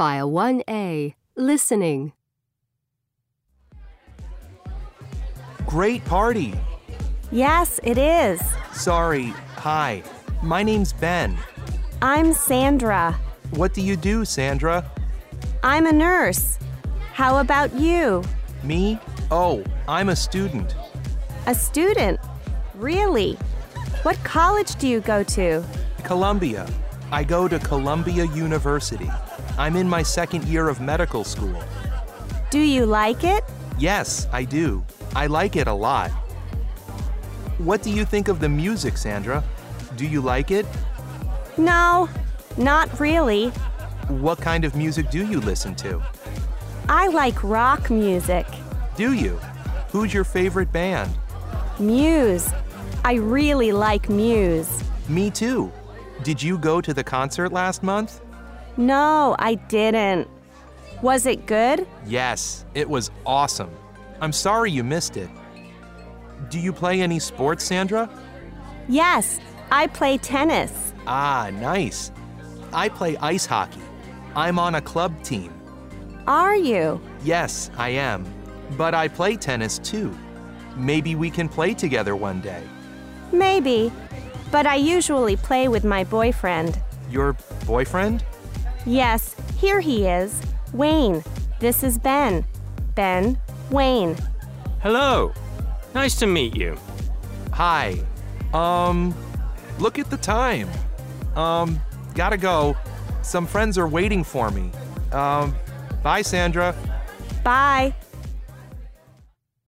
File 1A Listening. Great party. Yes, it is. Sorry. Hi. My name's Ben. I'm Sandra. What do you do, Sandra? I'm a nurse. How about you? Me? Oh, I'm a student. A student? Really? What college do you go to? Columbia. I go to Columbia University. I'm in my second year of medical school. Do you like it? Yes, I do. I like it a lot. What do you think of the music, Sandra? Do you like it? No, not really. What kind of music do you listen to? I like rock music. Do you? Who's your favorite band? Muse. I really like Muse. Me too. Did you go to the concert last month? No, I didn't. Was it good? Yes, it was awesome. I'm sorry you missed it. Do you play any sports, Sandra? Yes, I play tennis. Ah, nice. I play ice hockey. I'm on a club team. Are you? Yes, I am. But I play tennis too. Maybe we can play together one day. Maybe. But I usually play with my boyfriend. Your boyfriend? Yes, here he is. Wayne. This is Ben. Ben, Wayne. Hello. Nice to meet you. Hi. Um, look at the time. Um, gotta go. Some friends are waiting for me. Um, bye, Sandra. Bye.